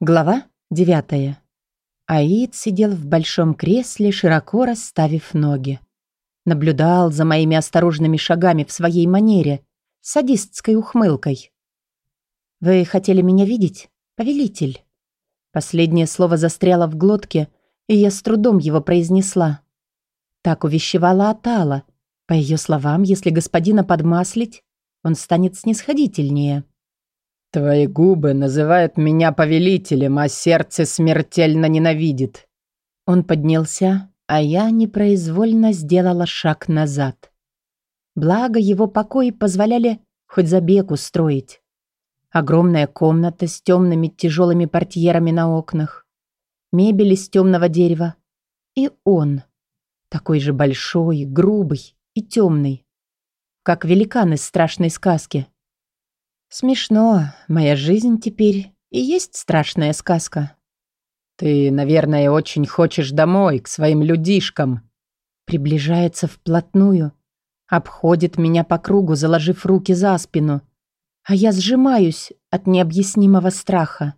Глава девятая. Аид сидел в большом кресле, широко расставив ноги. Наблюдал за моими осторожными шагами в своей манере, садистской ухмылкой. «Вы хотели меня видеть, повелитель?» Последнее слово застряло в глотке, и я с трудом его произнесла. Так увещевала Атала. По ее словам, если господина подмаслить, он станет снисходительнее. «Твои губы называют меня повелителем, а сердце смертельно ненавидит». Он поднялся, а я непроизвольно сделала шаг назад. Благо, его покои позволяли хоть забег устроить. Огромная комната с темными тяжелыми портьерами на окнах, мебель из темного дерева. И он, такой же большой, грубый и темный, как великан из страшной сказки. Смешно, моя жизнь теперь и есть страшная сказка. Ты, наверное, очень хочешь домой, к своим людишкам. Приближается вплотную, обходит меня по кругу, заложив руки за спину, а я сжимаюсь от необъяснимого страха.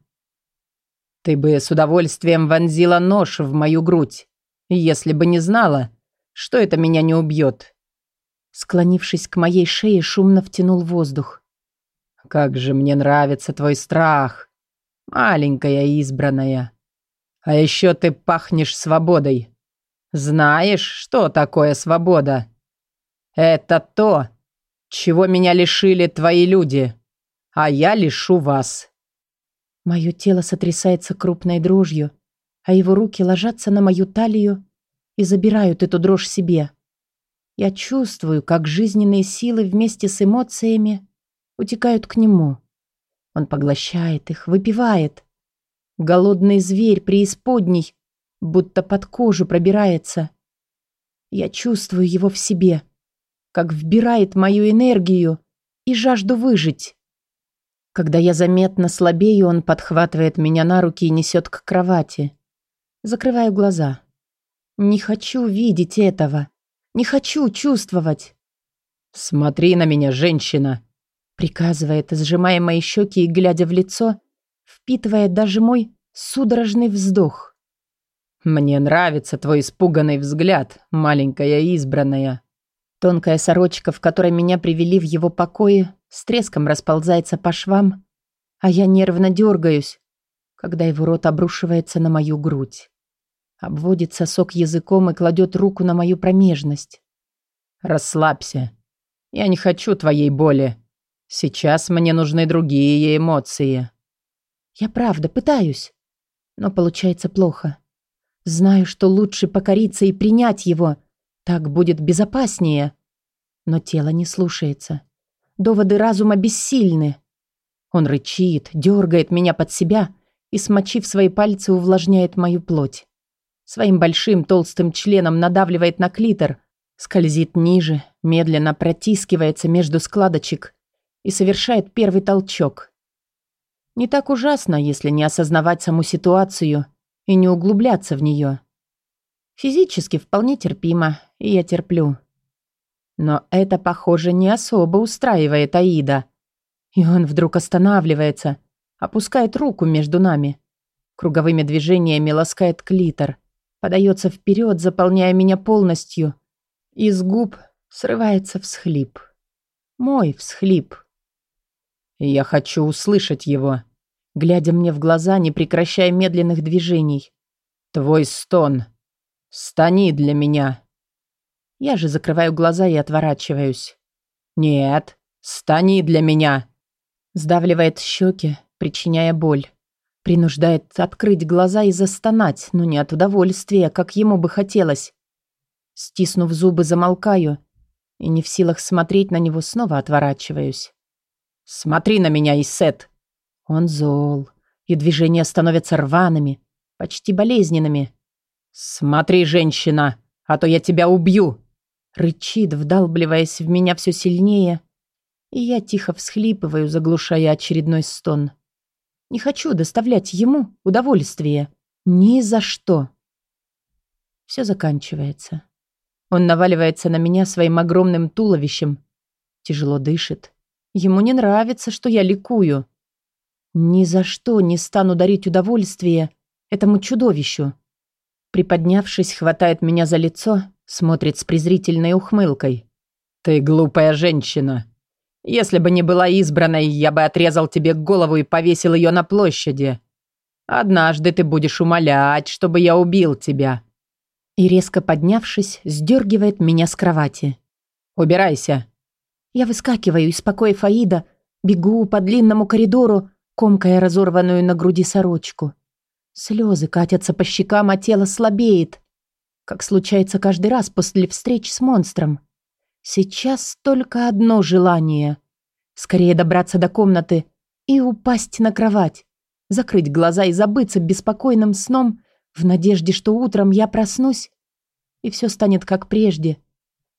Ты бы с удовольствием вонзила нож в мою грудь, если бы не знала, что это меня не убьет. Склонившись к моей шее, шумно втянул воздух. Как же мне нравится твой страх, маленькая избранная. А еще ты пахнешь свободой. Знаешь, что такое свобода? Это то, чего меня лишили твои люди, а я лишу вас. Мое тело сотрясается крупной дрожью, а его руки ложатся на мою талию и забирают эту дрожь себе. Я чувствую, как жизненные силы вместе с эмоциями утекают к нему. Он поглощает их, выпивает. Голодный зверь преисподней, будто под кожу пробирается. Я чувствую его в себе, как вбирает мою энергию и жажду выжить. Когда я заметно слабею, он подхватывает меня на руки и несет к кровати. Закрываю глаза. Не хочу видеть этого. Не хочу чувствовать. «Смотри на меня, женщина!» Приказывает, сжимая мои щеки и глядя в лицо, впитывая даже мой судорожный вздох. «Мне нравится твой испуганный взгляд, маленькая избранная». Тонкая сорочка, в которой меня привели в его покое, с треском расползается по швам, а я нервно дергаюсь, когда его рот обрушивается на мою грудь. Обводит сосок языком и кладет руку на мою промежность. «Расслабься. Я не хочу твоей боли. Сейчас мне нужны другие эмоции. Я правда пытаюсь, но получается плохо. Знаю, что лучше покориться и принять его. Так будет безопаснее. Но тело не слушается. Доводы разума бессильны. Он рычит, дергает меня под себя и, смочив свои пальцы, увлажняет мою плоть. Своим большим толстым членом надавливает на клитор, скользит ниже, медленно протискивается между складочек и совершает первый толчок. Не так ужасно, если не осознавать саму ситуацию и не углубляться в нее. Физически вполне терпимо, и я терплю. Но это, похоже, не особо устраивает Аида. И он вдруг останавливается, опускает руку между нами. Круговыми движениями ласкает клитор, подается вперед, заполняя меня полностью. Из губ срывается всхлип. Мой всхлип я хочу услышать его, глядя мне в глаза, не прекращая медленных движений. Твой стон. Стани для меня. Я же закрываю глаза и отворачиваюсь. Нет, стани для меня. Сдавливает щеки, причиняя боль. Принуждает открыть глаза и застонать, но не от удовольствия, как ему бы хотелось. Стиснув зубы, замолкаю и не в силах смотреть на него, снова отворачиваюсь. «Смотри на меня, Исет!» Он зол, и движения становятся рваными, почти болезненными. «Смотри, женщина, а то я тебя убью!» Рычит, вдалбливаясь в меня все сильнее, и я тихо всхлипываю, заглушая очередной стон. Не хочу доставлять ему удовольствие. Ни за что. Все заканчивается. Он наваливается на меня своим огромным туловищем, тяжело дышит, Ему не нравится, что я ликую. Ни за что не стану дарить удовольствие этому чудовищу. Приподнявшись, хватает меня за лицо, смотрит с презрительной ухмылкой. «Ты глупая женщина. Если бы не была избранной, я бы отрезал тебе голову и повесил ее на площади. Однажды ты будешь умолять, чтобы я убил тебя». И резко поднявшись, сдергивает меня с кровати. «Убирайся». Я выскакиваю из покоя Фаида, бегу по длинному коридору, комкая разорванную на груди сорочку. Слезы катятся по щекам, а тело слабеет, как случается каждый раз после встреч с монстром. Сейчас только одно желание. Скорее добраться до комнаты и упасть на кровать, закрыть глаза и забыться беспокойным сном в надежде, что утром я проснусь, и все станет как прежде,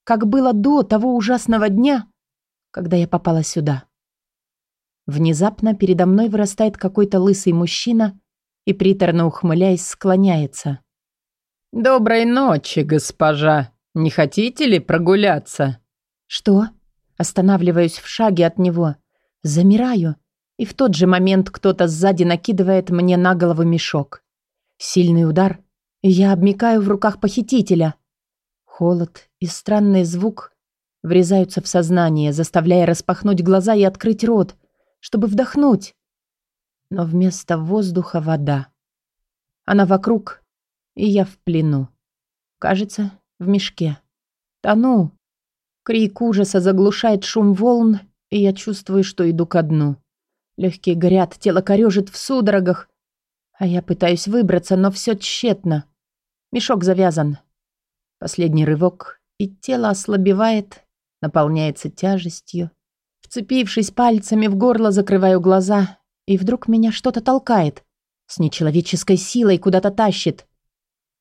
как было до того ужасного дня, когда я попала сюда. Внезапно передо мной вырастает какой-то лысый мужчина и, приторно ухмыляясь, склоняется. «Доброй ночи, госпожа. Не хотите ли прогуляться?» «Что?» Останавливаюсь в шаге от него. Замираю, и в тот же момент кто-то сзади накидывает мне на голову мешок. Сильный удар, и я обмикаю в руках похитителя. Холод и странный звук врезаются в сознание, заставляя распахнуть глаза и открыть рот, чтобы вдохнуть. Но вместо воздуха вода. Она вокруг, и я в плену. Кажется, в мешке. Тону. Крик ужаса заглушает шум волн, и я чувствую, что иду ко дну. Легкие горят, тело корежит в судорогах, а я пытаюсь выбраться, но все тщетно. Мешок завязан. Последний рывок, и тело ослабевает, наполняется тяжестью. Вцепившись пальцами в горло, закрываю глаза, и вдруг меня что-то толкает. С нечеловеческой силой куда-то тащит.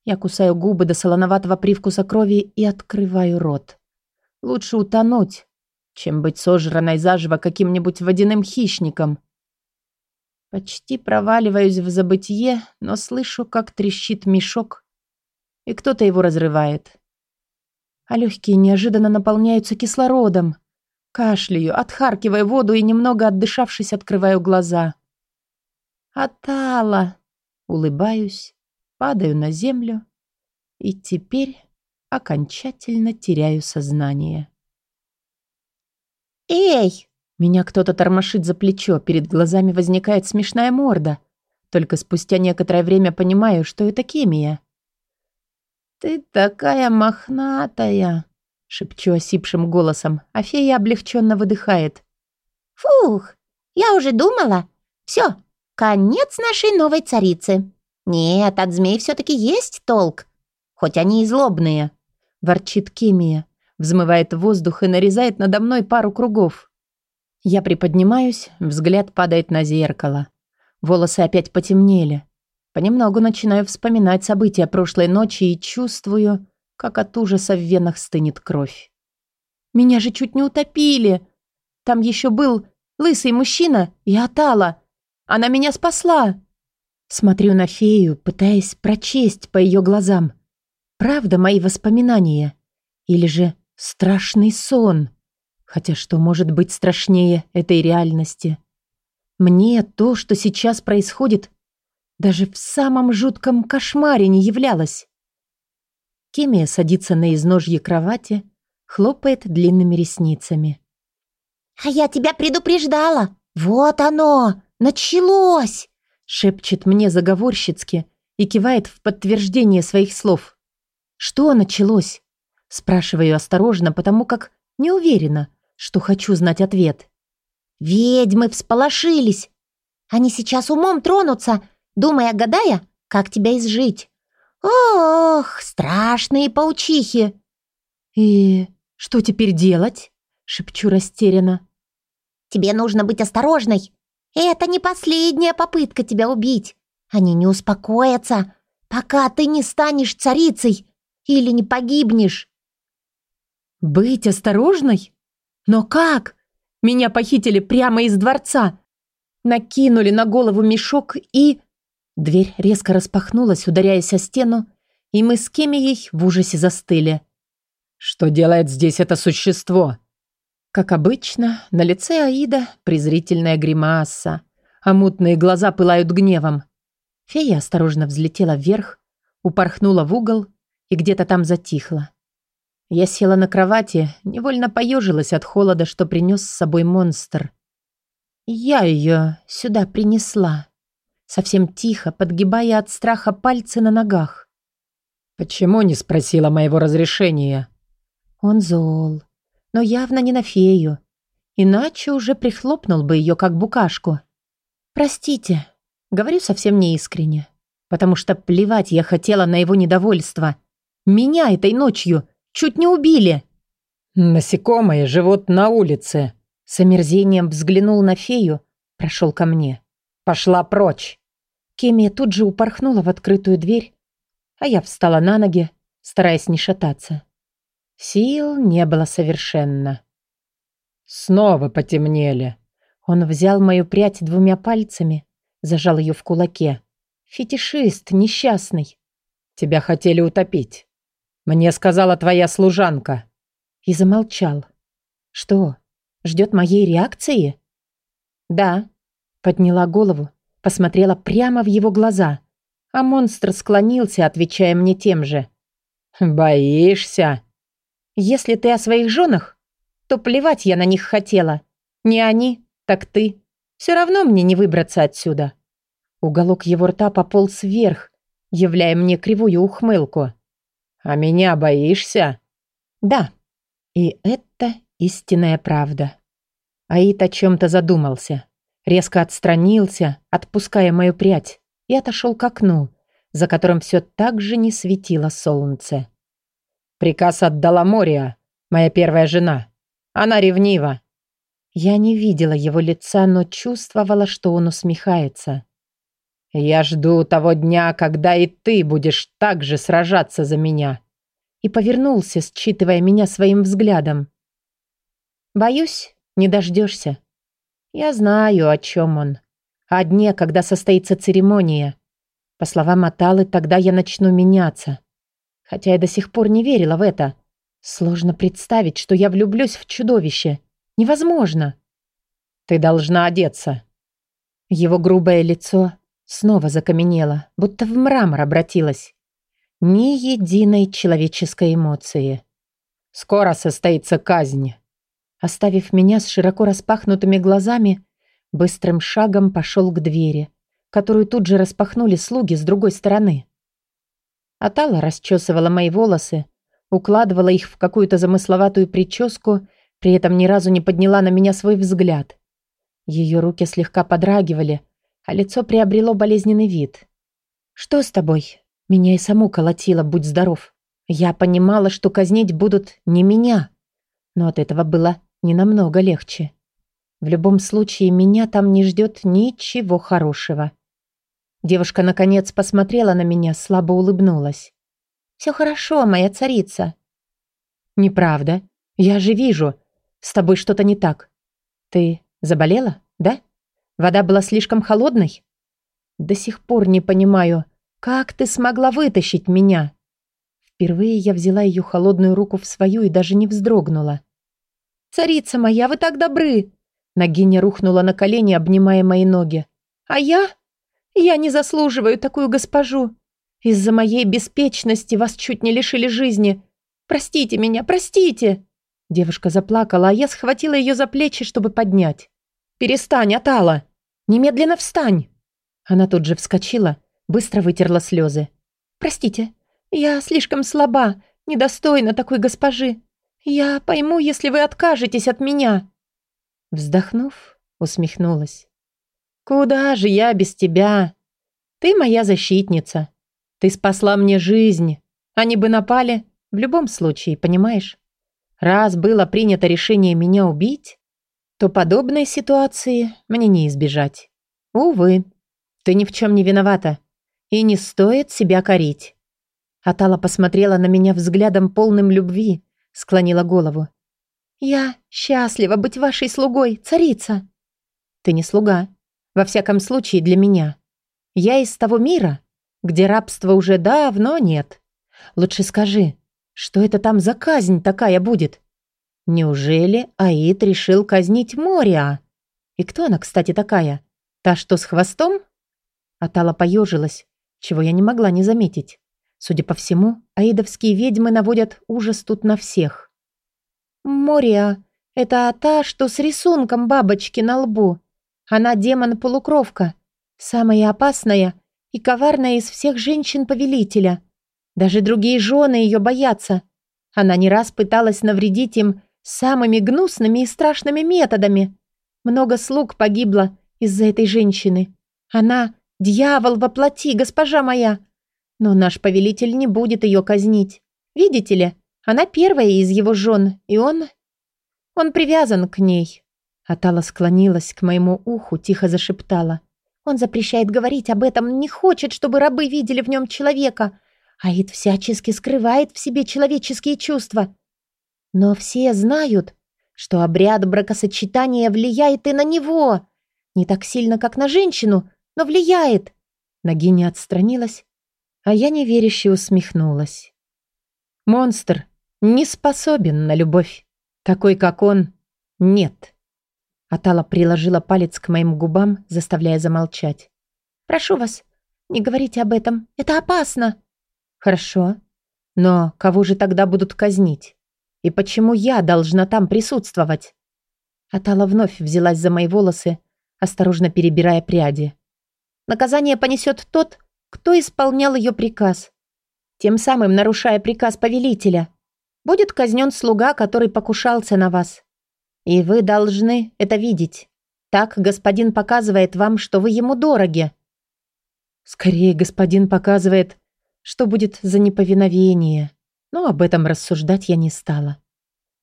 Я кусаю губы до солоноватого привкуса крови и открываю рот. Лучше утонуть, чем быть сожранной заживо каким-нибудь водяным хищником. Почти проваливаюсь в забытье, но слышу, как трещит мешок, и кто-то его разрывает. А легкие неожиданно наполняются кислородом. Кашляю, отхаркиваю воду и, немного отдышавшись, открываю глаза. Атала! Улыбаюсь, падаю на землю и теперь окончательно теряю сознание. «Эй!» Меня кто-то тормошит за плечо, перед глазами возникает смешная морда. Только спустя некоторое время понимаю, что это Кемия. «Ты такая мохнатая!» шепчу осипшим голосом, а фея облегченно выдыхает. «Фух, я уже думала. Все, конец нашей новой царицы. Нет, от змей все-таки есть толк, хоть они и злобные», ворчит Кемия, взмывает воздух и нарезает надо мной пару кругов. Я приподнимаюсь, взгляд падает на зеркало. Волосы опять потемнели. Понемногу начинаю вспоминать события прошлой ночи и чувствую, как от ужаса в венах стынет кровь. Меня же чуть не утопили. Там еще был лысый мужчина и Атала. Она меня спасла. Смотрю на фею, пытаясь прочесть по ее глазам. Правда мои воспоминания? Или же страшный сон? Хотя что может быть страшнее этой реальности? Мне то, что сейчас происходит, даже в самом жутком кошмаре не являлось. Кемия садится на изножье кровати, хлопает длинными ресницами. «А я тебя предупреждала! Вот оно! Началось!» шепчет мне заговорщицки и кивает в подтверждение своих слов. «Что началось?» спрашиваю осторожно, потому как не уверена, что хочу знать ответ. «Ведьмы всполошились! Они сейчас умом тронутся, думая, гадая, как тебя изжить. «Ох, страшные паучихи!» «И что теперь делать?» — шепчу растерянно. «Тебе нужно быть осторожной. Это не последняя попытка тебя убить. Они не успокоятся, пока ты не станешь царицей или не погибнешь». «Быть осторожной? Но как? Меня похитили прямо из дворца, накинули на голову мешок и...» Дверь резко распахнулась, ударяясь о стену, и мы с Кемией в ужасе застыли. «Что делает здесь это существо?» Как обычно, на лице Аида презрительная гримаса, а мутные глаза пылают гневом. Фея осторожно взлетела вверх, упорхнула в угол и где-то там затихла. Я села на кровати, невольно поежилась от холода, что принес с собой монстр. Я ее сюда принесла. Совсем тихо, подгибая от страха пальцы на ногах. «Почему не спросила моего разрешения?» Он зол, но явно не на фею. Иначе уже прихлопнул бы ее, как букашку. «Простите», — говорю совсем неискренне, потому что плевать я хотела на его недовольство. Меня этой ночью чуть не убили. «Насекомые живут на улице», — с омерзением взглянул на фею, прошел ко мне. «Пошла прочь». Кемия тут же упорхнула в открытую дверь, а я встала на ноги, стараясь не шататься. Сил не было совершенно. Снова потемнели. Он взял мою прядь двумя пальцами, зажал ее в кулаке. Фетишист, несчастный. Тебя хотели утопить. Мне сказала твоя служанка. И замолчал. Что, ждет моей реакции? Да. Подняла голову, посмотрела прямо в его глаза, а монстр склонился, отвечая мне тем же. «Боишься?» «Если ты о своих женах, то плевать я на них хотела. Не они, так ты. Все равно мне не выбраться отсюда». Уголок его рта пополз вверх, являя мне кривую ухмылку. «А меня боишься?» «Да. И это истинная правда». Аид о чем-то задумался резко отстранился, отпуская мою прядь, и отошел к окну, за которым все так же не светило солнце. «Приказ отдала Мория, моя первая жена. Она ревнива». Я не видела его лица, но чувствовала, что он усмехается. «Я жду того дня, когда и ты будешь так же сражаться за меня». И повернулся, считывая меня своим взглядом. «Боюсь, не дождешься», я знаю, о чем он. О дне, когда состоится церемония. По словам Аталы, тогда я начну меняться. Хотя я до сих пор не верила в это. Сложно представить, что я влюблюсь в чудовище. Невозможно. Ты должна одеться. Его грубое лицо снова закаменело, будто в мрамор обратилось. Ни единой человеческой эмоции. Скоро состоится казнь. Оставив меня с широко распахнутыми глазами, быстрым шагом пошел к двери, которую тут же распахнули слуги с другой стороны. Атала расчесывала мои волосы, укладывала их в какую-то замысловатую прическу, при этом ни разу не подняла на меня свой взгляд. Ее руки слегка подрагивали, а лицо приобрело болезненный вид. «Что с тобой?» Меня и саму колотило, будь здоров. Я понимала, что казнить будут не меня. Но от этого было не намного легче. В любом случае, меня там не ждет ничего хорошего. Девушка, наконец, посмотрела на меня, слабо улыбнулась. «Все хорошо, моя царица». «Неправда. Я же вижу. С тобой что-то не так. Ты заболела, да? Вода была слишком холодной? До сих пор не понимаю, как ты смогла вытащить меня?» Впервые я взяла ее холодную руку в свою и даже не вздрогнула. «Царица моя, вы так добры!» Нагиня рухнула на колени, обнимая мои ноги. «А я? Я не заслуживаю такую госпожу. Из-за моей беспечности вас чуть не лишили жизни. Простите меня, простите!» Девушка заплакала, а я схватила ее за плечи, чтобы поднять. «Перестань, Атала! Немедленно встань!» Она тут же вскочила, быстро вытерла слезы. «Простите, я слишком слаба, недостойна такой госпожи. «Я пойму, если вы откажетесь от меня». Вздохнув, усмехнулась. «Куда же я без тебя? Ты моя защитница. Ты спасла мне жизнь. Они бы напали в любом случае, понимаешь? Раз было принято решение меня убить, то подобной ситуации мне не избежать. Увы, ты ни в чем не виновата, и не стоит себя корить». Атала посмотрела на меня взглядом полным любви, склонила голову. «Я счастлива быть вашей слугой, царица!» «Ты не слуга. Во всяком случае, для меня. Я из того мира, где рабства уже давно нет. Лучше скажи, что это там за казнь такая будет? Неужели Аид решил казнить Мориа? И кто она, кстати, такая? Та, что с хвостом? Атала поежилась, чего я не могла не заметить. Судя по всему, аидовские ведьмы наводят ужас тут на всех. «Мория, это та, что с рисунком бабочки на лбу. Она демон-полукровка, самая опасная и коварная из всех женщин повелителя. Даже другие жены ее боятся. Она не раз пыталась навредить им самыми гнусными и страшными методами. Много слуг погибло из-за этой женщины. Она — дьявол во плоти, госпожа моя. Но наш повелитель не будет ее казнить. Видите ли, она первая из его жен, и он... Он привязан к ней. Атала склонилась к моему уху, тихо зашептала. Он запрещает говорить об этом, не хочет, чтобы рабы видели в нем человека. Аид всячески скрывает в себе человеческие чувства. Но все знают, что обряд бракосочетания влияет и на него. Не так сильно, как на женщину, но влияет. Нагиня отстранилась, а я неверяще усмехнулась. Монстр не способен на любовь. Такой, как он, нет. Атала приложила палец к моим губам, заставляя замолчать. «Прошу вас, не говорите об этом. Это опасно». «Хорошо. Но кого же тогда будут казнить? И почему я должна там присутствовать?» Атала вновь взялась за мои волосы, осторожно перебирая пряди. «Наказание понесет тот, кто исполнял ее приказ, тем самым нарушая приказ повелителя. Будет казнен слуга, который покушался на вас. И вы должны это видеть. Так господин показывает вам, что вы ему дороги». «Скорее господин показывает, что будет за неповиновение. Но об этом рассуждать я не стала.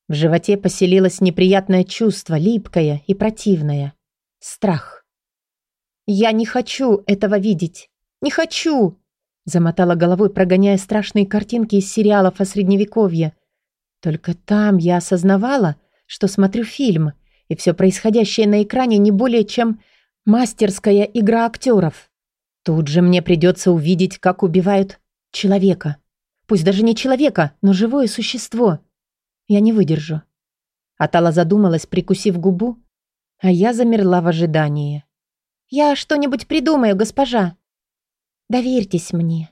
В животе поселилось неприятное чувство, липкое и противное. Страх. «Я не хочу этого видеть. Не хочу!» Замотала головой, прогоняя страшные картинки из сериалов о Средневековье. Только там я осознавала, что смотрю фильм, и все происходящее на экране не более чем мастерская игра актеров. Тут же мне придется увидеть, как убивают человека. Пусть даже не человека, но живое существо. Я не выдержу. Атала задумалась, прикусив губу, а я замерла в ожидании. «Я что-нибудь придумаю, госпожа. Доверьтесь мне».